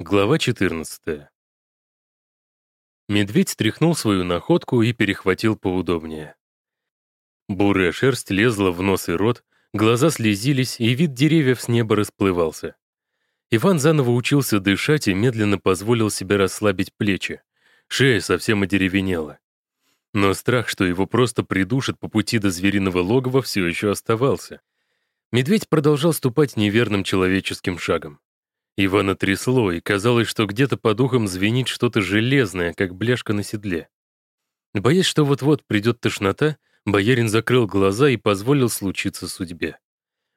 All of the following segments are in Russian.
Глава 14. Медведь стряхнул свою находку и перехватил поудобнее. Бурая шерсть лезла в нос и рот, глаза слезились, и вид деревьев с неба расплывался. Иван заново учился дышать и медленно позволил себе расслабить плечи. Шея совсем одеревенела. Но страх, что его просто придушат по пути до звериного логова, все еще оставался. Медведь продолжал ступать неверным человеческим шагом. Ивана трясло, и казалось, что где-то под ухом звенит что-то железное, как бляшка на седле. Боясь, что вот-вот придет тошнота, боярин закрыл глаза и позволил случиться судьбе.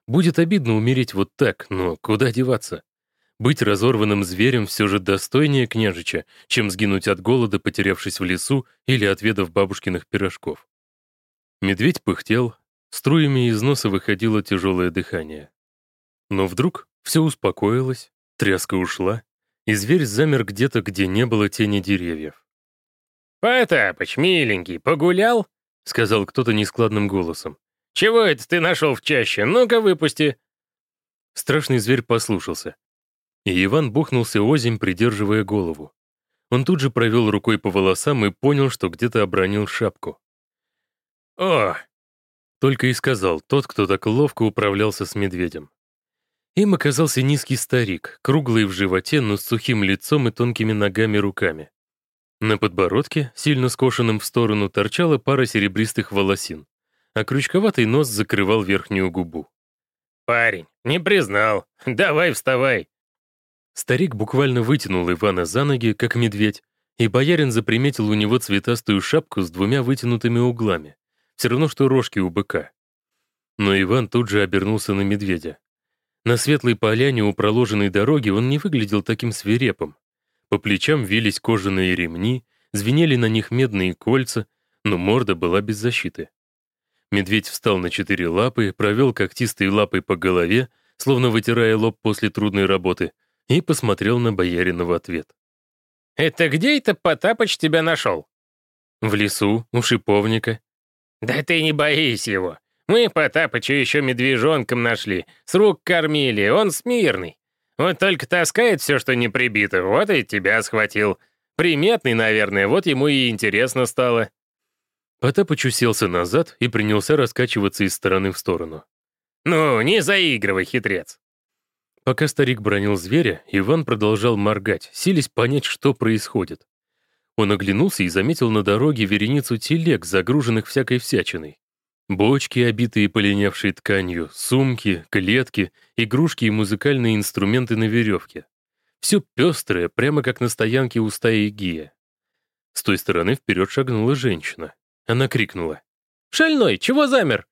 Будет обидно умереть вот так, но куда деваться? Быть разорванным зверем все же достойнее княжича, чем сгинуть от голода, потерявшись в лесу или отведав бабушкиных пирожков. Медведь пыхтел, струями из носа выходило тяжелое дыхание. Но вдруг все успокоилось, Тряска ушла, и зверь замер где-то, где не было тени деревьев. «Потапыч, миленький, погулял?» — сказал кто-то нескладным голосом. «Чего это ты нашел в чаще? Ну-ка, выпусти!» Страшный зверь послушался. И Иван бухнулся озимь, придерживая голову. Он тут же провел рукой по волосам и понял, что где-то обронил шапку. «О!» — только и сказал тот, кто так ловко управлялся с медведем. Им оказался низкий старик, круглый в животе, но с сухим лицом и тонкими ногами руками. На подбородке, сильно скошенным в сторону, торчала пара серебристых волосин, а крючковатый нос закрывал верхнюю губу. «Парень, не признал. Давай вставай». Старик буквально вытянул Ивана за ноги, как медведь, и боярин заприметил у него цветастую шапку с двумя вытянутыми углами, все равно, что рожки у быка. Но Иван тут же обернулся на медведя. На светлой поляне у проложенной дороги он не выглядел таким свирепым. По плечам вились кожаные ремни, звенели на них медные кольца, но морда была без защиты. Медведь встал на четыре лапы, провел когтистой лапой по голове, словно вытирая лоб после трудной работы, и посмотрел на боярина в ответ. «Это где это Потапыч тебя нашел?» «В лесу, у шиповника». «Да ты не боись его. Мы Потапыча еще медвежонком нашли, с рук кормили, он смирный. Вот только таскает все, что не прибито, вот и тебя схватил. Приметный, наверное, вот ему и интересно стало». Потапыч уселся назад и принялся раскачиваться из стороны в сторону. «Ну, не заигрывай, хитрец!» Пока старик бронил зверя, Иван продолжал моргать, силясь понять, что происходит. Он оглянулся и заметил на дороге вереницу телег, загруженных всякой всячиной. Бочки, обитые полинявшей тканью, сумки, клетки, игрушки и музыкальные инструменты на веревке. Все пестрое, прямо как на стоянке у стаи Гия. С той стороны вперед шагнула женщина. Она крикнула. «Шальной, чего замер?»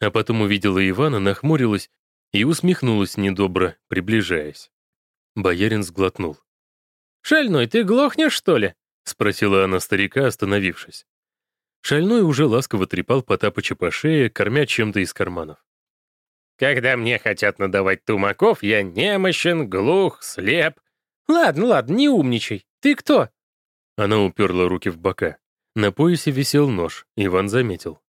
А потом увидела Ивана, нахмурилась и усмехнулась недобро, приближаясь. Боярин сглотнул. «Шальной, ты глохнешь, что ли?» — спросила она старика, остановившись. Шальной уже ласково трепал Потапыча по шее, кормя чем-то из карманов. «Когда мне хотят надавать тумаков, я немощен, глух, слеп». «Ладно, ладно, не умничай. Ты кто?» Она уперла руки в бока. На поясе висел нож, Иван заметил.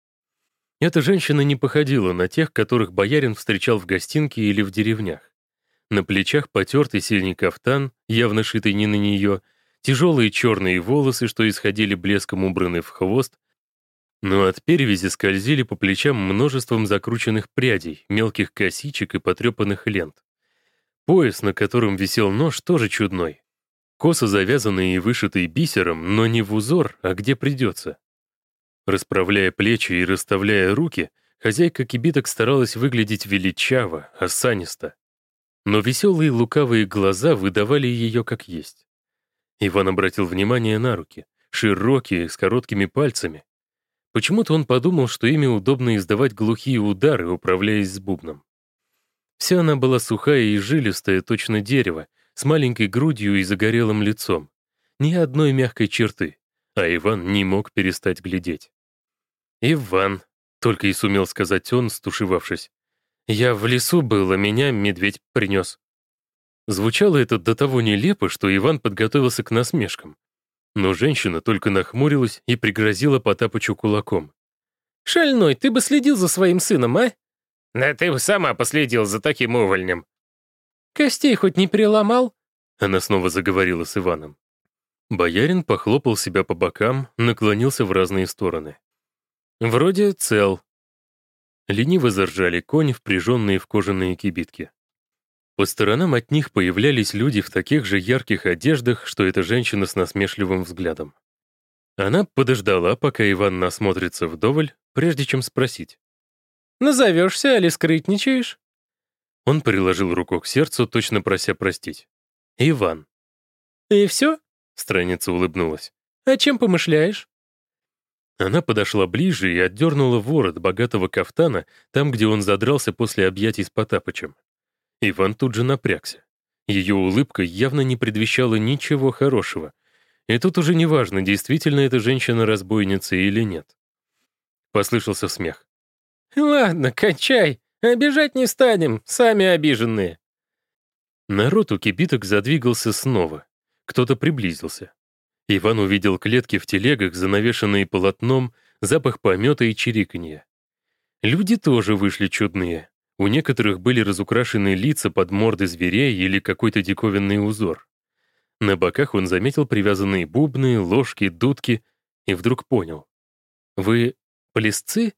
Эта женщина не походила на тех, которых боярин встречал в гостинке или в деревнях. На плечах потертый синий кафтан, явно шитый не на нее, тяжелые черные волосы, что исходили блеском убраны в хвост, но от перевязи скользили по плечам множеством закрученных прядей, мелких косичек и потрепанных лент. Пояс, на котором висел нож, тоже чудной. Косо завязанный и вышитый бисером, но не в узор, а где придется. Расправляя плечи и расставляя руки, хозяйка кибиток старалась выглядеть величаво, осанисто. Но веселые лукавые глаза выдавали ее как есть. Иван обратил внимание на руки, широкие, с короткими пальцами, Почему-то он подумал, что ими удобно издавать глухие удары, управляясь с бубном. Вся она была сухая и жилистая, точно дерево, с маленькой грудью и загорелым лицом. Ни одной мягкой черты, а Иван не мог перестать глядеть. «Иван», — только и сумел сказать он, стушевавшись. «Я в лесу был, а меня медведь принес». Звучало это до того нелепо, что Иван подготовился к насмешкам. Но женщина только нахмурилась и пригрозила Потапычу кулаком. «Шальной, ты бы следил за своим сыном, а?» «Да ты бы сама последил за таким увольнем». «Костей хоть не переломал?» Она снова заговорила с Иваном. Боярин похлопал себя по бокам, наклонился в разные стороны. «Вроде цел». Лениво заржали кони, впряженные в кожаные кибитки. По сторонам от них появлялись люди в таких же ярких одеждах, что эта женщина с насмешливым взглядом. Она подождала, пока Иван насмотрится вдоволь, прежде чем спросить. «Назовешься, али скрытничаешь?» Он приложил руку к сердцу, точно прося простить. «Иван». «И все?» — страница улыбнулась. «А чем помышляешь?» Она подошла ближе и отдернула ворот богатого кафтана там, где он задрался после объятий с Потапычем. Иван тут же напрягся. Ее улыбка явно не предвещала ничего хорошего. И тут уже неважно, действительно эта женщина-разбойница или нет. Послышался смех. «Ладно, кончай. Обижать не станем, сами обиженные». Народ у кибиток задвигался снова. Кто-то приблизился. Иван увидел клетки в телегах, занавешенные полотном, запах помета и чириканья. Люди тоже вышли чудные. У некоторых были разукрашены лица под морды зверей или какой-то диковинный узор. На боках он заметил привязанные бубны, ложки, дудки и вдруг понял. «Вы плесцы?»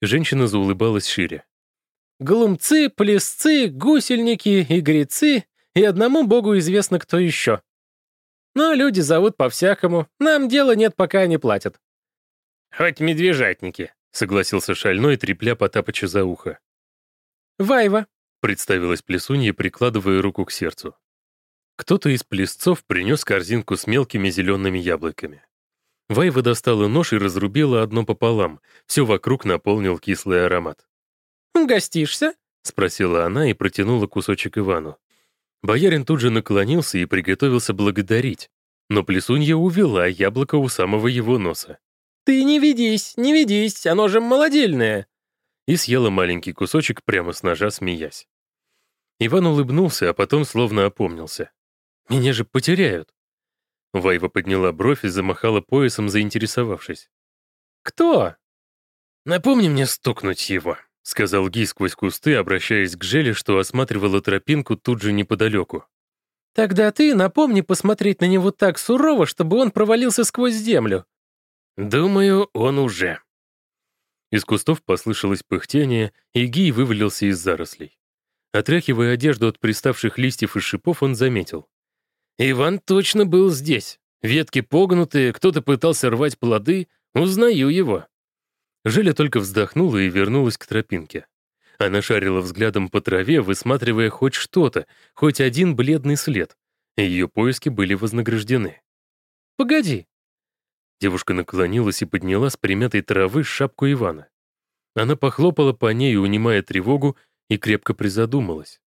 Женщина заулыбалась шире. «Глумцы, плесцы, гусельники и грецы, и одному богу известно, кто еще. Но люди зовут по-всякому, нам дела нет, пока они платят». «Хоть медвежатники», — согласился шальной, трепля Потапыча за ухо. «Вайва», — представилась плесунья, прикладывая руку к сердцу. Кто-то из плесцов принес корзинку с мелкими зелеными яблоками. Вайва достала нож и разрубила одно пополам. Все вокруг наполнил кислый аромат. «Гостишься?» — спросила она и протянула кусочек Ивану. Боярин тут же наклонился и приготовился благодарить, но плесунья увела яблоко у самого его носа. «Ты не ведись, не ведись, оно же молодильное!» И съела маленький кусочек прямо с ножа, смеясь. Иван улыбнулся, а потом словно опомнился. «Меня же потеряют!» Вайва подняла бровь и замахала поясом, заинтересовавшись. «Кто?» «Напомни мне стукнуть его», — сказал Ги сквозь кусты, обращаясь к Желе, что осматривала тропинку тут же неподалеку. «Тогда ты напомни посмотреть на него так сурово, чтобы он провалился сквозь землю». «Думаю, он уже». Из кустов послышалось пыхтение, и Ги вывалился из зарослей. Отряхивая одежду от приставших листьев и шипов, он заметил. Иван точно был здесь. Ветки погнутые, кто-то пытался рвать плоды. Узнаю его. Желя только вздохнула и вернулась к тропинке. Она шарила взглядом по траве, высматривая хоть что-то, хоть один бледный след. Ее поиски были вознаграждены. «Погоди!» Девушка наклонилась и подняла с примятой травы шапку Ивана. Она похлопала по ней, унимая тревогу, и крепко призадумалась.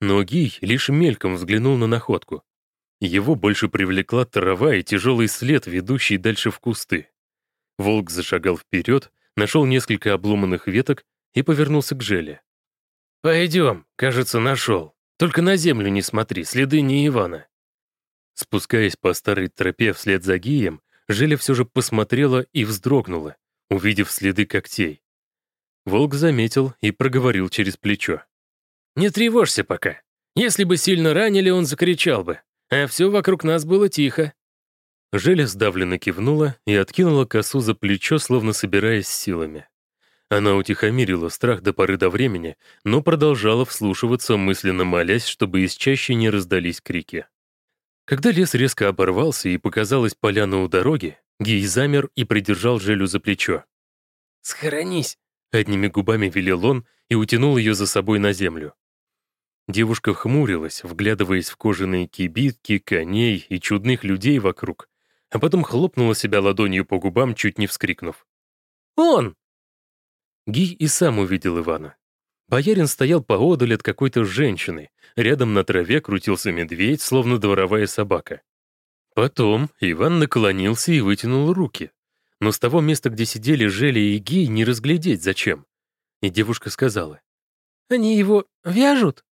Но Гий лишь мельком взглянул на находку. Его больше привлекла трава и тяжелый след, ведущий дальше в кусты. Волк зашагал вперед, нашел несколько обломанных веток и повернулся к Желе. «Пойдем, кажется, нашел. Только на землю не смотри, следы не Ивана». Спускаясь по старой тропе вслед за Гием, Желя все же посмотрела и вздрогнула, увидев следы когтей. Волк заметил и проговорил через плечо. «Не тревожься пока. Если бы сильно ранили, он закричал бы а все вокруг нас было тихо». Желя сдавленно кивнула и откинула косу за плечо, словно собираясь силами. Она утихомирила страх до поры до времени, но продолжала вслушиваться, мысленно молясь, чтобы из чаще не раздались крики. Когда лес резко оборвался и показалась поляна у дороги, Гий замер и придержал Желю за плечо. «Схоронись!» — одними губами велел он и утянул ее за собой на землю. Девушка хмурилась, вглядываясь в кожаные кибитки, коней и чудных людей вокруг, а потом хлопнула себя ладонью по губам, чуть не вскрикнув. «Он!» Гий и сам увидел Ивана. Боярин стоял поодаль от какой-то женщины. Рядом на траве крутился медведь, словно дворовая собака. Потом Иван наклонился и вытянул руки. Но с того места, где сидели Желя и Гий, не разглядеть зачем. И девушка сказала. «Они его вяжут?»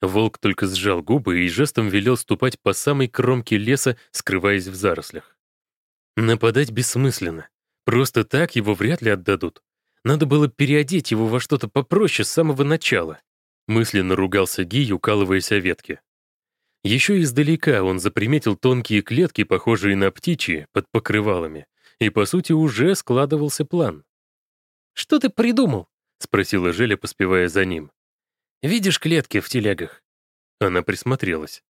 Волк только сжал губы и жестом велел ступать по самой кромке леса, скрываясь в зарослях. Нападать бессмысленно. Просто так его вряд ли отдадут. Надо было переодеть его во что-то попроще с самого начала. Мысленно ругался Гий, укалываясь о ветке. Еще издалека он заприметил тонкие клетки, похожие на птичьи, под покрывалами, и, по сути, уже складывался план. «Что ты придумал?» — спросила Желя, поспевая за ним. «Видишь клетки в телегах?» Она присмотрелась.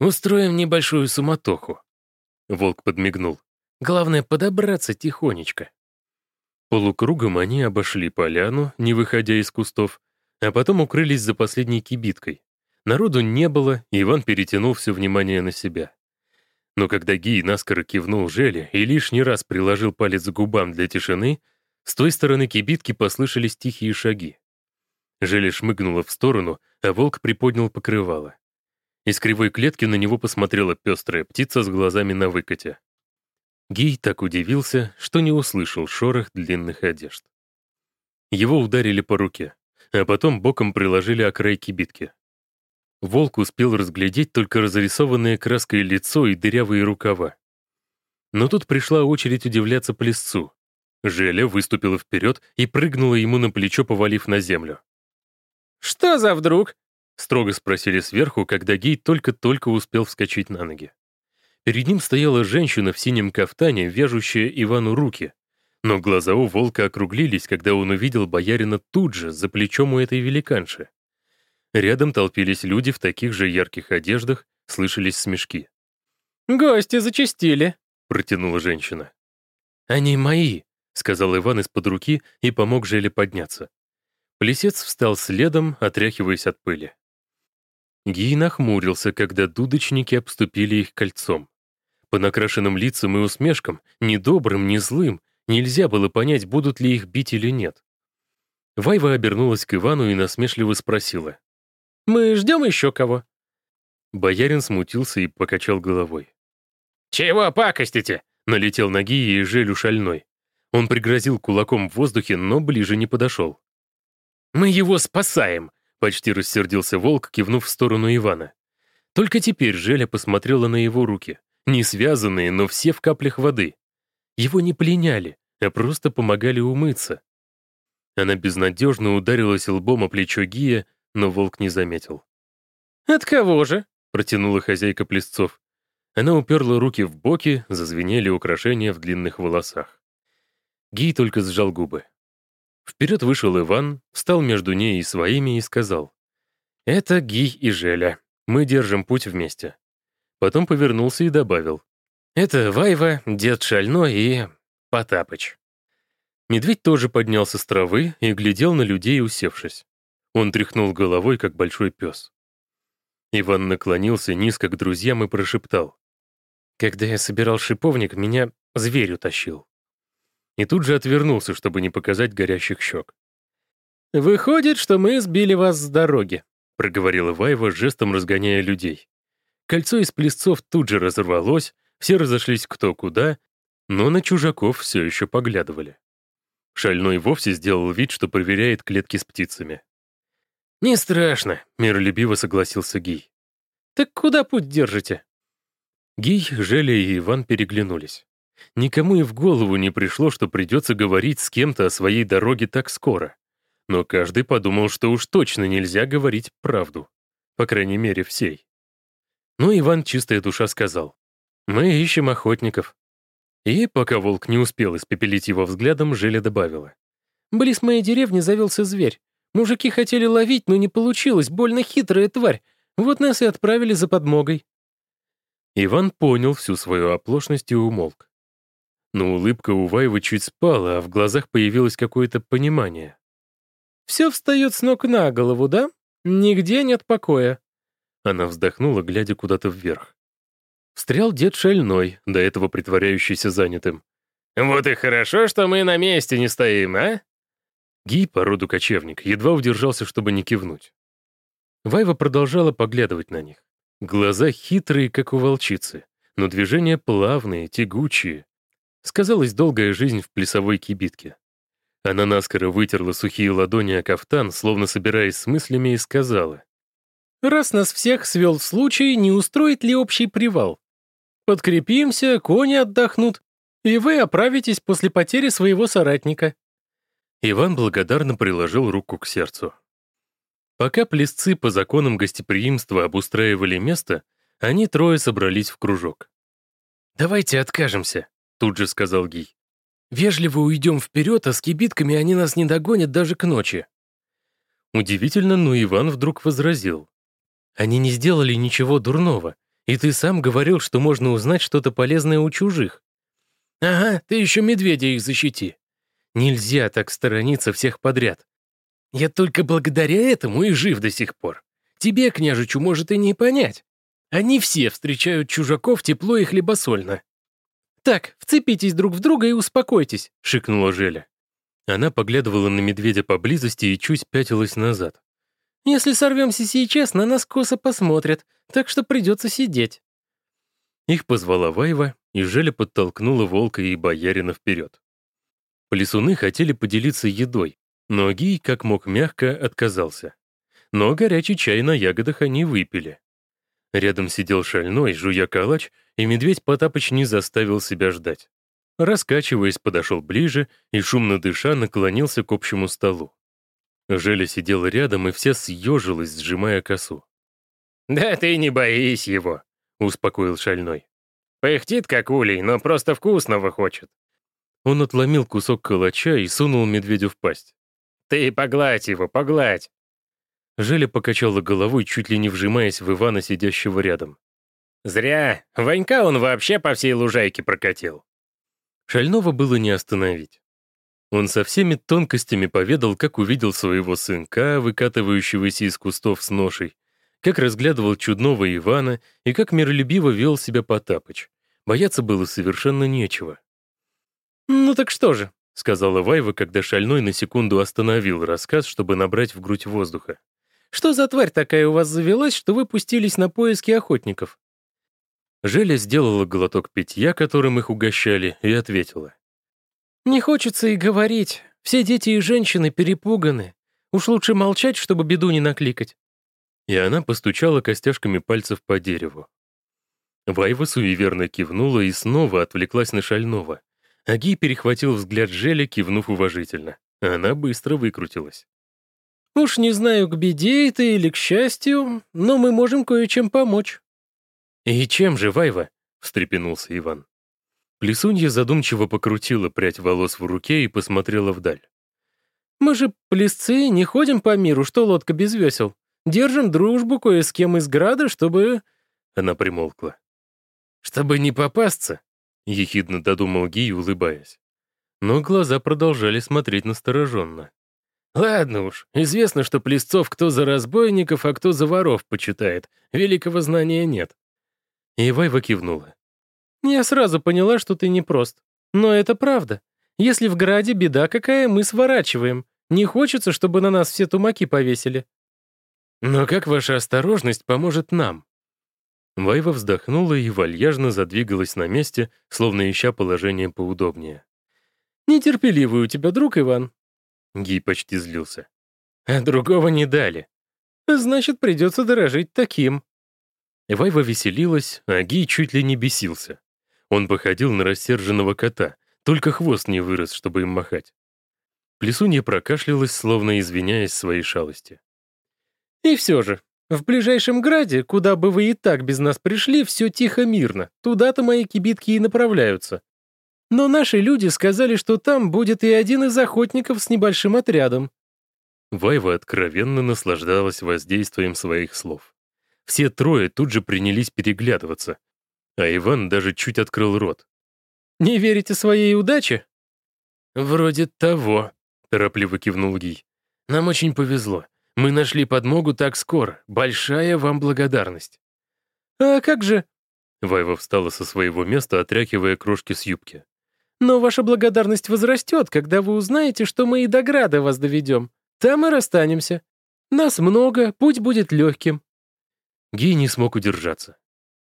«Устроим небольшую суматоху». Волк подмигнул. «Главное — подобраться тихонечко». Полукругом они обошли поляну, не выходя из кустов, а потом укрылись за последней кибиткой. Народу не было, и Иван перетянул все внимание на себя. Но когда Гий наскоро кивнул Желе и лишний раз приложил палец к губам для тишины, с той стороны кибитки послышались тихие шаги. Желе шмыгнула в сторону, а волк приподнял покрывало. Из кривой клетки на него посмотрела пестрая птица с глазами на выкате. Гий так удивился, что не услышал шорох длинных одежд. Его ударили по руке, а потом боком приложили о край кибитки. Волк успел разглядеть только разрисованное краской лицо и дырявые рукава. Но тут пришла очередь удивляться плесцу. Желя выступила вперед и прыгнула ему на плечо, повалив на землю. «Что за вдруг?» — строго спросили сверху, когда Гей только-только успел вскочить на ноги. Перед ним стояла женщина в синем кафтане, вяжущая Ивану руки. Но глаза у волка округлились, когда он увидел боярина тут же, за плечом у этой великанши. Рядом толпились люди в таких же ярких одеждах, слышались смешки. «Гости зачастили», — протянула женщина. «Они мои», — сказал Иван из-под руки и помог Желе подняться. Плесец встал следом, отряхиваясь от пыли. Гий нахмурился, когда дудочники обступили их кольцом. По накрашенным лицам и усмешкам, ни добрым, ни злым, нельзя было понять, будут ли их бить или нет. Вайва обернулась к Ивану и насмешливо спросила. Мы ждем еще кого?» Боярин смутился и покачал головой. «Чего пакостите?» — налетел ноги и Желю шальной. Он пригрозил кулаком в воздухе, но ближе не подошел. «Мы его спасаем!» — почти рассердился волк, кивнув в сторону Ивана. Только теперь Желя посмотрела на его руки. Не связанные, но все в каплях воды. Его не пленяли, а просто помогали умыться. Она безнадежно ударилась лбом о плечо Гия, но волк не заметил. «От кого же?» — протянула хозяйка Плесцов. Она уперла руки в боки, зазвенели украшения в длинных волосах. Гий только сжал губы. Вперед вышел Иван, встал между ней и своими и сказал. «Это Гий и Желя. Мы держим путь вместе». Потом повернулся и добавил. «Это Вайва, дед Шальной и Потапыч». Медведь тоже поднялся с травы и глядел на людей, усевшись. Он тряхнул головой, как большой пес. Иван наклонился низко к друзьям и прошептал. «Когда я собирал шиповник, меня зверь утащил». И тут же отвернулся, чтобы не показать горящих щек. «Выходит, что мы сбили вас с дороги», — проговорила Ваева, жестом разгоняя людей. Кольцо из плесцов тут же разорвалось, все разошлись кто куда, но на чужаков все еще поглядывали. Шальной вовсе сделал вид, что проверяет клетки с птицами. «Не страшно», — миролюбиво согласился Гий. «Так куда путь держите?» Гий, Желя и Иван переглянулись. Никому и в голову не пришло, что придется говорить с кем-то о своей дороге так скоро. Но каждый подумал, что уж точно нельзя говорить правду. По крайней мере, всей. Ну, Иван, чистая душа, сказал. «Мы ищем охотников». И, пока волк не успел испепелить его взглядом, Желя добавила. «Близ моей деревни завелся зверь. Мужики хотели ловить, но не получилось, больно хитрая тварь. Вот нас и отправили за подмогой». Иван понял всю свою оплошность и умолк. Но улыбка у Ваевы чуть спала, а в глазах появилось какое-то понимание. «Все встает с ног на голову, да? Нигде нет покоя». Она вздохнула, глядя куда-то вверх. Встрял дед шальной, до этого притворяющийся занятым. «Вот и хорошо, что мы на месте не стоим, а?» Гий, по роду кочевник, едва удержался, чтобы не кивнуть. Вайва продолжала поглядывать на них. Глаза хитрые, как у волчицы, но движения плавные, тягучие. Сказалась долгая жизнь в плясовой кибитке. Она наскоро вытерла сухие ладони о кафтан, словно собираясь с мыслями, и сказала. «Раз нас всех свел в случай, не устроит ли общий привал? Подкрепимся, кони отдохнут, и вы оправитесь после потери своего соратника. Иван благодарно приложил руку к сердцу. Пока плесцы по законам гостеприимства обустраивали место, Они трое собрались в кружок. «Давайте откажемся», — тут же сказал Гий. «Вежливо уйдем вперед, а с кибитками они нас не догонят даже к ночи». Удивительно, но Иван вдруг возразил. «Они не сделали ничего дурного, и ты сам говорил, что можно узнать что-то полезное у чужих». «Ага, ты еще медведя их защити». «Нельзя так сторониться всех подряд. Я только благодаря этому и жив до сих пор. Тебе, княжичу, может и не понять. Они все встречают чужаков тепло и хлебосольно». «Так, вцепитесь друг в друга и успокойтесь», — шикнула Желя. Она поглядывала на медведя поблизости и чуть пятилась назад. «Если сорвемся сейчас, на нас косо посмотрят, так что придется сидеть». Их позвала Вайва, и Желя подтолкнула волка и боярина вперед. Плесуны хотели поделиться едой, но Гий, как мог мягко, отказался. Но горячий чай на ягодах они выпили. Рядом сидел шальной, жуя калач, и медведь Потапыч не заставил себя ждать. Раскачиваясь, подошел ближе и, шумно дыша, наклонился к общему столу. Желя сидела рядом, и вся съежилась, сжимая косу. «Да ты не боись его», — успокоил шальной. «Пыхтит, как улей, но просто вкусного хочет». Он отломил кусок калача и сунул медведю в пасть. «Ты погладь его, погладь!» Желя покачала головой, чуть ли не вжимаясь в Ивана, сидящего рядом. «Зря. Ванька он вообще по всей лужайке прокатил». Шального было не остановить. Он со всеми тонкостями поведал, как увидел своего сынка, выкатывающегося из кустов с ношей, как разглядывал чудного Ивана и как миролюбиво вел себя Потапыч. Бояться было совершенно нечего. «Ну так что же?» — сказала Вайва, когда Шальной на секунду остановил рассказ, чтобы набрать в грудь воздуха. «Что за тварь такая у вас завелась, что вы пустились на поиски охотников?» Желя сделала глоток питья, которым их угощали, и ответила. «Не хочется и говорить. Все дети и женщины перепуганы. Уж лучше молчать, чтобы беду не накликать». И она постучала костяшками пальцев по дереву. Вайва суеверно кивнула и снова отвлеклась на шального. Аги перехватил взгляд Желя, кивнув уважительно. Она быстро выкрутилась. «Уж не знаю, к беде это или к счастью, но мы можем кое-чем помочь». «И чем же, Вайва?» — встрепенулся Иван. Плесунья задумчиво покрутила прядь волос в руке и посмотрела вдаль. «Мы же плесцы, не ходим по миру, что лодка без весел. Держим дружбу кое с кем из града, чтобы...» Она примолкла. «Чтобы не попасться?» — ехидно додумал Гий, улыбаясь. Но глаза продолжали смотреть настороженно. «Ладно уж, известно, что Плесцов кто за разбойников, а кто за воров почитает. Великого знания нет. И Вайва кивнула. «Я сразу поняла, что ты непрост. Но это правда. Если в граде беда какая, мы сворачиваем. Не хочется, чтобы на нас все тумаки повесили». «Но как ваша осторожность поможет нам?» Вайва вздохнула и вальяжно задвигалась на месте, словно ища положение поудобнее. «Нетерпеливый у тебя друг, Иван?» Гий почти злился. «А другого не дали. Значит, придется дорожить таким». Вайва веселилась, а Гий чуть ли не бесился. Он походил на рассерженного кота, только хвост не вырос, чтобы им махать. Плесунья прокашлялась, словно извиняясь своей шалости. «И все же, в ближайшем граде, куда бы вы и так без нас пришли, все тихо-мирно. Туда-то мои кибитки и направляются. Но наши люди сказали, что там будет и один из охотников с небольшим отрядом». Вайва откровенно наслаждалась воздействием своих слов. Все трое тут же принялись переглядываться. А Иван даже чуть открыл рот. «Не верите своей удаче?» «Вроде того», — торопливо кивнул Гий. «Нам очень повезло. Мы нашли подмогу так скоро. Большая вам благодарность». «А как же...» Вайва встала со своего места, отряхивая крошки с юбки. «Но ваша благодарность возрастет, когда вы узнаете, что мы и до Града вас доведем. Там и расстанемся. Нас много, путь будет легким. Гей не смог удержаться.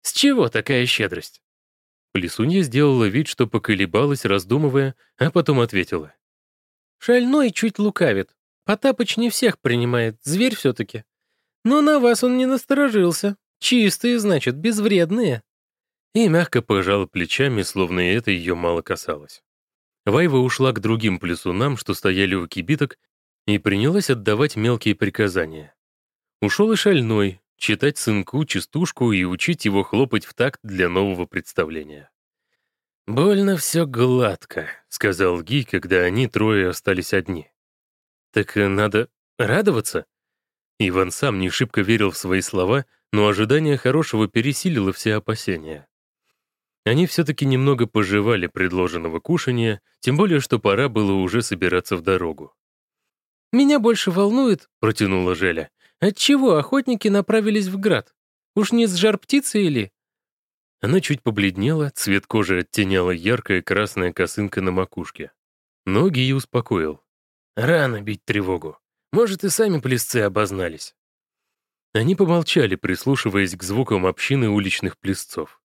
«С чего такая щедрость?» Плесунья сделала вид, что поколебалась, раздумывая, а потом ответила. «Шальной чуть лукавит. Потапыч не всех принимает, зверь все-таки. Но на вас он не насторожился. Чистые, значит, безвредные». И мягко пожала плечами, словно это ее мало касалось. Вайва ушла к другим плесунам, что стояли у кибиток, и принялась отдавать мелкие приказания. Ушел и шальной, читать сынку частушку и учить его хлопать в такт для нового представления. «Больно все гладко», — сказал Ги, когда они трое остались одни. «Так надо радоваться?» Иван сам не шибко верил в свои слова, но ожидание хорошего пересилило все опасения. Они все-таки немного пожевали предложенного кушания, тем более, что пора было уже собираться в дорогу. «Меня больше волнует», — протянула Желя, «отчего охотники направились в град? Уж не с жар птицы или...» Она чуть побледнела, цвет кожи оттеняла яркая красная косынка на макушке. Ноги и успокоил. «Рано бить тревогу. Может, и сами плесцы обознались». Они помолчали, прислушиваясь к звукам общины уличных плесцов.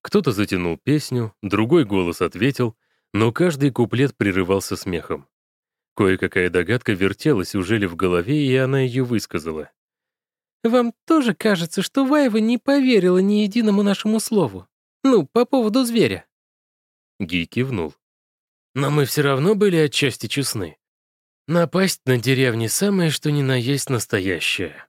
Кто-то затянул песню, другой голос ответил, но каждый куплет прерывался смехом. Кое-какая догадка вертелась уже ли в голове, и она ее высказала. Вам тоже кажется, что Ваева не поверила ни единому нашему слову? Ну, по поводу зверя?» Ги кивнул. «Но мы все равно были отчасти честны. Напасть на деревни самое что ни на есть настоящее.